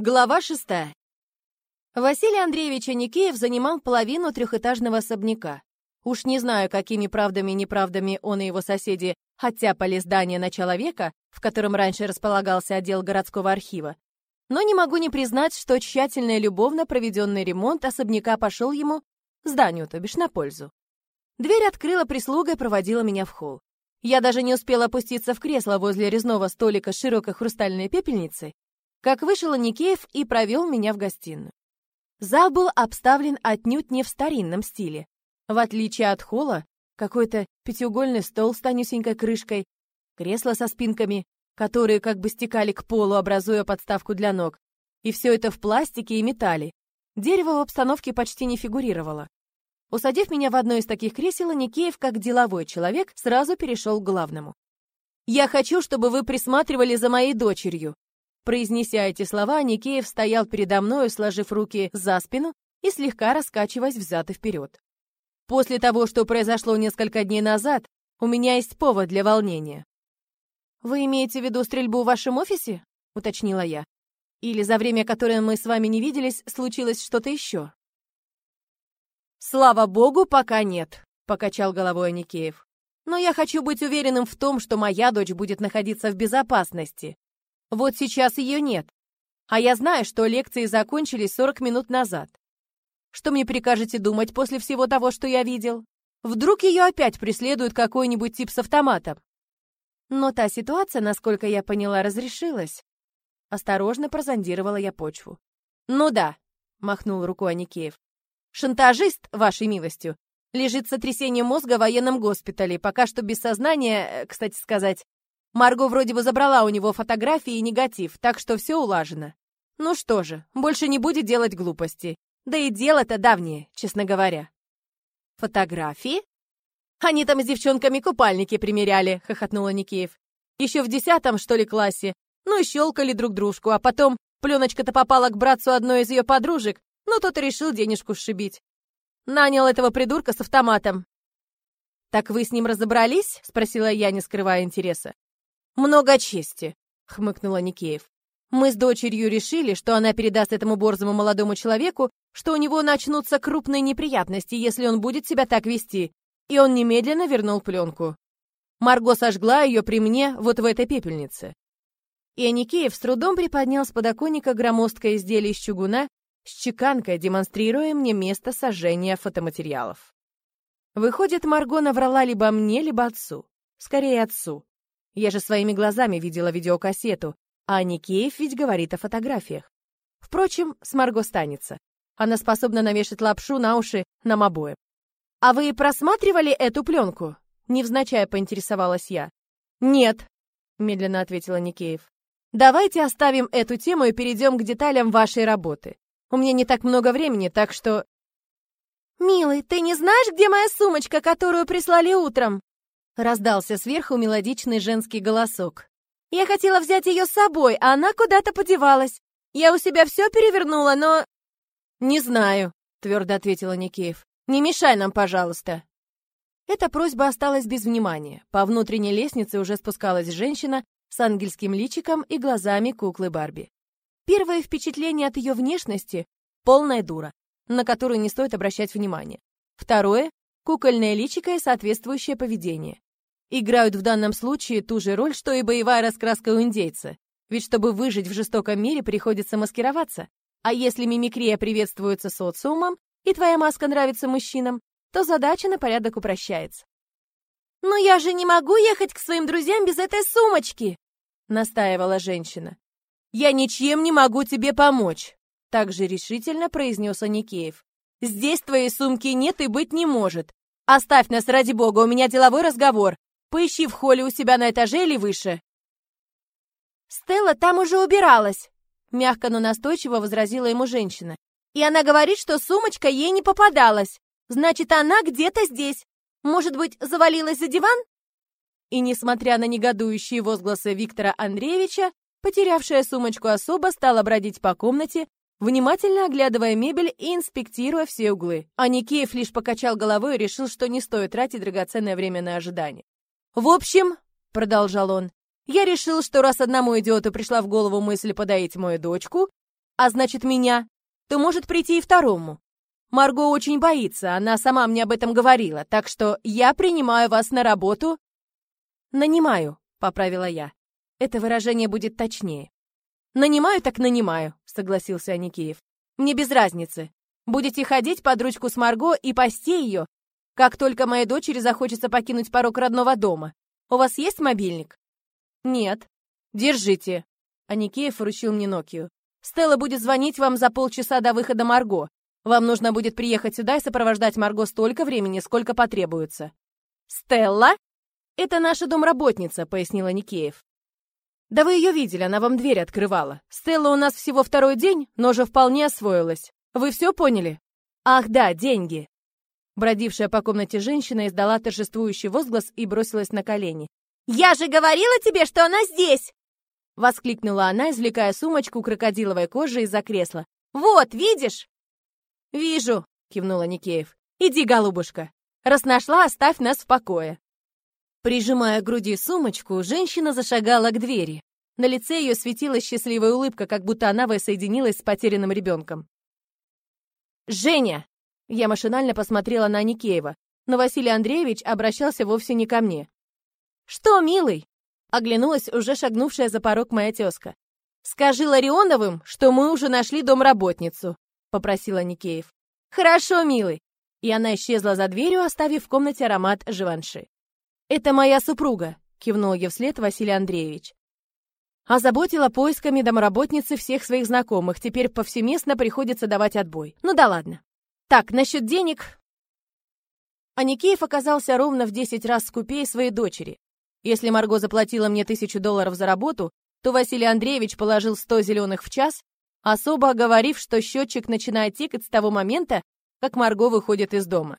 Глава шестая. Василий Андреевич Аникеев занимал половину трехэтажного особняка. Уж не знаю, какими правдами и неправдами он и его соседи оттяпали здание начала века, в котором раньше располагался отдел городского архива. Но не могу не признать, что тщательно и любовно проведенный ремонт особняка пошел ему, зданию, то бишь, на пользу. Дверь открыла прислуга и проводила меня в холл. Я даже не успела опуститься в кресло возле резного столика с широкой хрустальной пепельницей, как вышел Никеев и провел меня в гостиную. Зал был обставлен отнюдь не в старинном стиле. В отличие от холла, какой-то пятиугольный стол с тонюсенькой крышкой, кресла со спинками, которые как бы стекали к полу, образуя подставку для ног. И все это в пластике и металле. Дерево в обстановке почти не фигурировало. Усадив меня в одно из таких кресел, Никеев, как деловой человек, сразу перешел к главному. «Я хочу, чтобы вы присматривали за моей дочерью. Произнеся эти слова, Никеев стоял передо мною, сложив руки за спину и слегка раскачиваясь взад и вперед. После того, что произошло несколько дней назад, у меня есть повод для волнения. «Вы имеете в виду стрельбу в вашем офисе?» — уточнила я. «Или за время, которое мы с вами не виделись, случилось что-то еще?» «Слава богу, пока нет», — покачал головой Аникеев. «Но я хочу быть уверенным в том, что моя дочь будет находиться в безопасности. Вот сейчас ее нет. А я знаю, что лекции закончились 40 минут назад. Что мне прикажете думать после всего того, что я видел? Вдруг ее опять преследует какой-нибудь тип с автоматом? Но та ситуация, насколько я поняла, разрешилась. Осторожно прозондировала я почву. «Ну да», — махнул рукой Аникеев. «Шантажист, вашей милостью, лежит с сотрясением мозга в военном госпитале, пока что без сознания, э, кстати сказать. Марго вроде бы забрала у него фотографии и негатив, так что все улажено. Ну что же, больше не будет делать глупости. Да и дело-то давнее, честно говоря. Фотографии? Они там с девчонками купальники примеряли, хохотнула Никеев. Еще в десятом, что ли, классе. Ну и щелкали друг дружку, а потом пленочка-то попала к братцу одной из ее подружек, ну тот и решил денежку сшибить. Нанял этого придурка с автоматом. «Так вы с ним разобрались?» — спросила я, не скрывая интереса. «Много чести», — хмыкнула Никеев. «Мы с дочерью решили, что она передаст этому борзому молодому человеку, что у него начнутся крупные неприятности, если он будет себя так вести, и он немедленно вернул пленку. Марго сожгла ее при мне вот в этой пепельнице». И Аникеев с трудом приподнял с подоконника громоздкое изделие из чугуна с чеканкой, демонстрируя мне место сожжения фотоматериалов. Выходит, Марго наврала либо мне, либо отцу. Скорее, отцу. Я же своими глазами видела видеокассету, а Никеев ведь говорит о фотографиях. Впрочем, с Марго станется. Она способна навешать лапшу на уши нам обоим. «А вы просматривали эту пленку?» Невзначай поинтересовалась я. «Нет», — медленно ответила Никеев. «Давайте оставим эту тему и перейдем к деталям вашей работы. У меня не так много времени, так что...» «Милый, ты не знаешь, где моя сумочка, которую прислали утром?» Раздался сверху мелодичный женский голосок. Я хотела взять ее с собой, а она куда-то подевалась. Я у себя все перевернула, но... Не знаю, твердо ответила Никеев. Не мешай нам, пожалуйста. Эта просьба осталась без внимания. По внутренней лестнице уже спускалась женщина с ангельским личиком и глазами куклы Барби. Первое впечатление от ее внешности — полная дура, на которую не стоит обращать внимание. Второе — кукольное личико и соответствующее поведение играют в данном случае ту же роль, что и боевая раскраска у индейца. Ведь чтобы выжить в жестоком мире, приходится маскироваться. А если мимикрия приветствуется социумом, и твоя маска нравится мужчинам, то задача на порядок упрощается. «Но я же не могу ехать к своим друзьям без этой сумочки!» — настаивала женщина. «Я ничем не могу тебе помочь!» — также решительно произнес Аникеев. «Здесь твоей сумки нет и быть не может. Оставь нас, ради бога, у меня деловой разговор. Поищи в холле у себя на этаже или выше». «Стелла там уже убиралась», — мягко, но настойчиво возразила ему женщина. «И она говорит, что сумочка ей не попадалась. Значит, она где-то здесь. Может быть, завалилась за диван?» И, несмотря на негодующие возгласы Виктора Андреевича, потерявшая сумочку особо стала бродить по комнате, внимательно оглядывая мебель и инспектируя все углы. А Никеев лишь покачал головой и решил, что не стоит тратить драгоценное время на ожидание. «В общем», — продолжал он, «я решил, что раз одному идиоту пришла в голову мысль подоить мою дочку, а значит меня, то может прийти и второму. Марго очень боится, она сама мне об этом говорила, так что я принимаю вас на работу. Нанимаю, поправила я. Это выражение будет точнее. Нанимаю так нанимаю, согласился Аникеев. Мне без разницы. Будете ходить под ручку с Марго и пасти ее, как только моей дочери захочется покинуть порог родного дома. У вас есть мобильник? Нет. Держите. Аникеев вручил мне Нокию. Стелла будет звонить вам за полчаса до выхода Марго. Вам нужно будет приехать сюда и сопровождать Марго столько времени, сколько потребуется. Стелла? Это наша домработница, пояснила Никеев. Да вы ее видели, она вам дверь открывала. Стелла у нас всего второй день, но уже вполне освоилась. Вы все поняли? Ах да, деньги. Бродившая по комнате женщина издала торжествующий возглас и бросилась на колени. «Я же говорила тебе, что она здесь!» Воскликнула она, извлекая сумочку крокодиловой кожи из-за кресла. «Вот, видишь?» «Вижу», — кивнула Никеев. «Иди, голубушка. Раз нашла, оставь нас в покое». Прижимая к груди сумочку, женщина зашагала к двери. На лице ее светилась счастливая улыбка, как будто она воссоединилась с потерянным ребенком. «Женя!» Я машинально посмотрела на Никеева, но Василий Андреевич обращался вовсе не ко мне. «Что, милый?» Оглянулась уже шагнувшая за порог моя тезка. «Скажи Ларионовым, что мы уже нашли домработницу», — попросила Никеев. «Хорошо, милый». И она исчезла за дверью, оставив в комнате аромат живанши. «Это моя супруга», — кивнул ей вслед Василий Андреевич. Озаботила поисками домработницы всех своих знакомых, теперь повсеместно приходится давать отбой. Ну да ладно. Так, насчет денег... Аникеев оказался ровно в 10 раз скупее своей дочери. Если Марго заплатила мне тысячу долларов за работу, то Василий Андреевич положил 100 зеленых в час, особо оговорив, что счетчик начинает тикать с того момента, как Марго выходит из дома.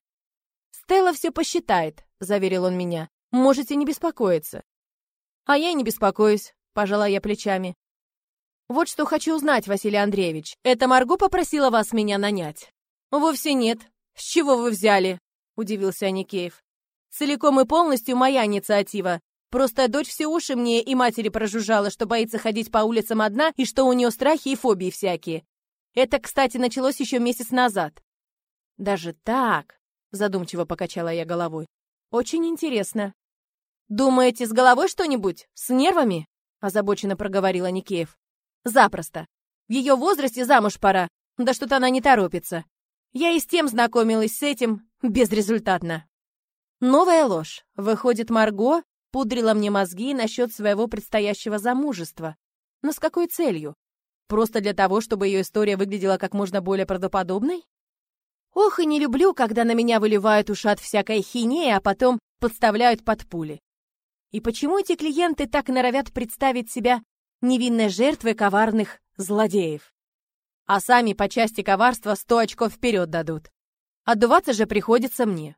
«Стелла все посчитает», — заверил он меня. «Можете не беспокоиться». «А я не беспокоюсь», — пожала я плечами. «Вот что хочу узнать, Василий Андреевич. Это Марго попросила вас меня нанять?» «Вовсе нет. С чего вы взяли?» — удивился Аникеев. «Целиком и полностью моя инициатива. Просто дочь все уши мне и матери прожужжала, что боится ходить по улицам одна и что у нее страхи и фобии всякие. Это, кстати, началось еще месяц назад. Даже так, задумчиво покачала я головой. Очень интересно. Думаете, с головой что-нибудь? С нервами? озабоченно проговорила Никеев. Запросто. В ее возрасте замуж пора. Да что-то она не торопится. Я и с тем знакомилась с этим безрезультатно. Новая ложь. Выходит, Марго пудрила мне мозги насчет своего предстоящего замужества. Но с какой целью? Просто для того, чтобы ее история выглядела как можно более правдоподобной? Ох, и не люблю, когда на меня выливают ушат всякой хинеи, а потом подставляют под пули. И почему эти клиенты так норовят представить себя невинной жертвой коварных злодеев? А сами по части коварства сто очков вперед дадут. Отдуваться же приходится мне.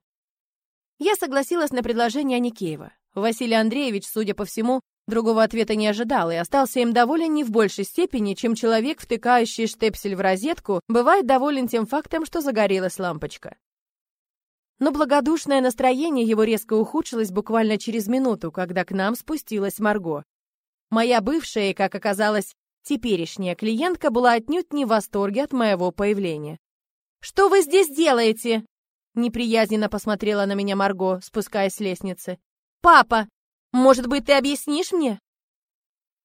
Я согласилась на предложение Аникеева. Василий Андреевич, судя по всему, другого ответа не ожидал и остался им доволен не в большей степени, чем человек, втыкающий штепсель в розетку, бывает доволен тем фактом, что загорелась лампочка. Но благодушное настроение его резко ухудшилось буквально через минуту, когда к нам спустилась Марго. Моя бывшая, как оказалось, теперешняя клиентка была отнюдь не в восторге от моего появления. «Что вы здесь делаете?» Неприязненно посмотрела на меня Марго, спускаясь с лестницы. «Папа, может быть, ты объяснишь мне?»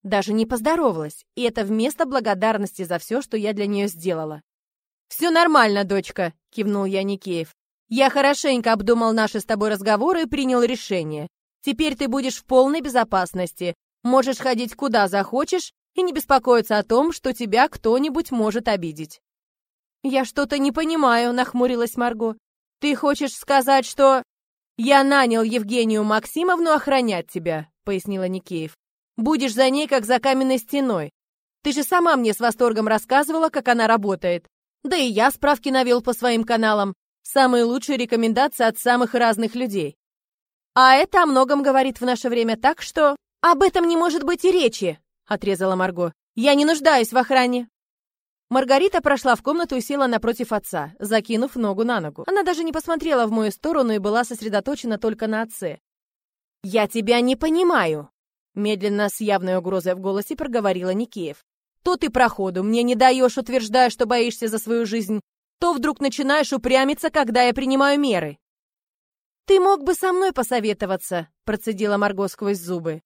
Даже не поздоровалась, и это вместо благодарности за все, что я для нее сделала. «Все нормально, дочка», — кивнул я Никеев. «Я хорошенько обдумал наши с тобой разговоры и принял решение. Теперь ты будешь в полной безопасности. Можешь ходить куда захочешь и не беспокоиться о том, что тебя кто-нибудь может обидеть». «Я что-то не понимаю», — нахмурилась Марго. «Ты хочешь сказать, что...» «Я нанял Евгению Максимовну охранять тебя», — пояснила Никеев. «Будешь за ней, как за каменной стеной. Ты же сама мне с восторгом рассказывала, как она работает. Да и я справки навел по своим каналам. Самые лучшие рекомендации от самых разных людей. А это о многом говорит в наше время так, что... Об этом не может быть и речи, отрезала Марго. Я не нуждаюсь в охране. Маргарита прошла в комнату и села напротив отца, закинув ногу на ногу. Она даже не посмотрела в мою сторону и была сосредоточена только на отце. «Я тебя не понимаю!» Медленно, с явной угрозой в голосе проговорила Никеев. То ты проходу мне не даешь, утверждая, что боишься за свою жизнь, то вдруг начинаешь упрямиться, когда я принимаю меры. «Ты мог бы со мной посоветоваться», — процедила Марго сквозь зубы.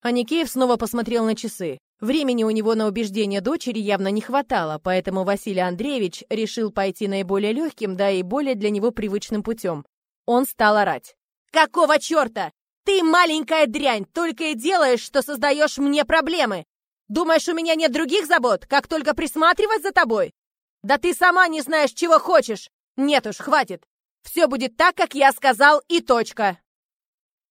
Аникеев снова посмотрел на часы. Времени у него на убеждение дочери явно не хватало, поэтому Василий Андреевич решил пойти наиболее легким, да и более для него привычным путем. Он стал орать. «Какого черта? Ты маленькая дрянь, только и делаешь, что создаешь мне проблемы. Думаешь, у меня нет других забот, как только присматривать за тобой? Да ты сама не знаешь, чего хочешь. Нет уж, хватит. Все будет так, как я сказал, и точка.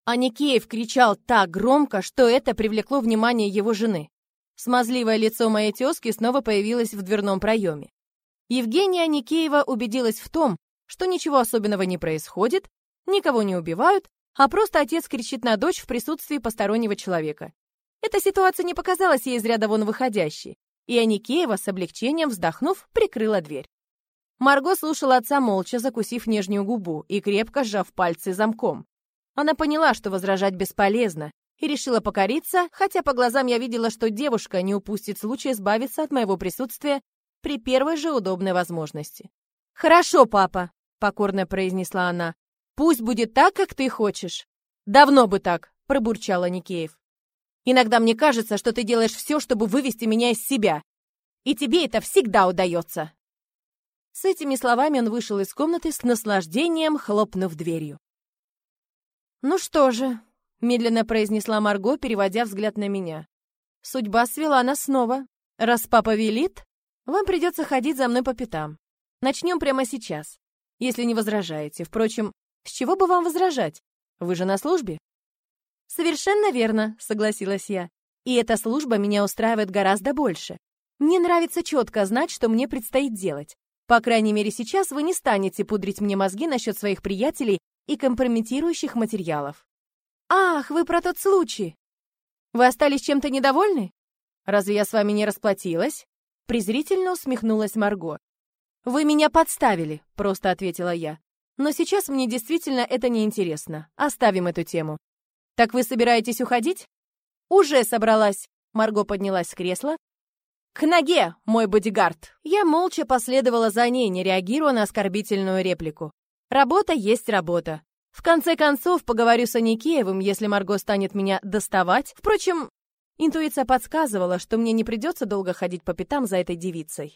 Аникеев кричал так громко, что это привлекло внимание его жены. Смазливое лицо моей тезки снова появилось в дверном проеме. Евгения Аникеева убедилась в том, что ничего особенного не происходит, никого не убивают, а просто отец кричит на дочь в присутствии постороннего человека. Эта ситуация не показалась ей из ряда вон выходящей, и Аникеева с облегчением вздохнув, прикрыла дверь. Марго слушала отца молча, закусив нижнюю губу и крепко сжав пальцы замком. Она поняла, что возражать бесполезно, и решила покориться, хотя по глазам я видела, что девушка не упустит случай избавиться от моего присутствия при первой же удобной возможности. «Хорошо, папа», — покорно произнесла она. «Пусть будет так, как ты хочешь». «Давно бы так», — пробурчала Никеев. «Иногда мне кажется, что ты делаешь все, чтобы вывести меня из себя. И тебе это всегда удается». С этими словами он вышел из комнаты с наслаждением, хлопнув дверью. «Ну что же», — медленно произнесла Марго, переводя взгляд на меня. «Судьба свела нас снова. Раз папа велит, вам придется ходить за мной по пятам. Начнем прямо сейчас, если не возражаете. Впрочем, с чего бы вам возражать? Вы же на службе?» «Совершенно верно», — согласилась я. «И эта служба меня устраивает гораздо больше. Мне нравится четко знать, что мне предстоит делать. По крайней мере, сейчас вы не станете пудрить мне мозги насчет своих приятелей и компрометирующих материалов. Ах, вы про тот случай. Вы остались чем-то недовольны? Разве я с вами не расплатилась? Презрительно усмехнулась Марго. Вы меня подставили, просто ответила я. Но сейчас мне действительно это не интересно. Оставим эту тему. Так вы собираетесь уходить? Уже собралась. Марго поднялась с кресла, «К ноге, мой бодигард!» Я молча последовала за ней, не реагируя на оскорбительную реплику. Работа есть работа. В конце концов, поговорю с Аникеевым, если Марго станет меня доставать. Впрочем, интуиция подсказывала, что мне не придется долго ходить по пятам за этой девицей.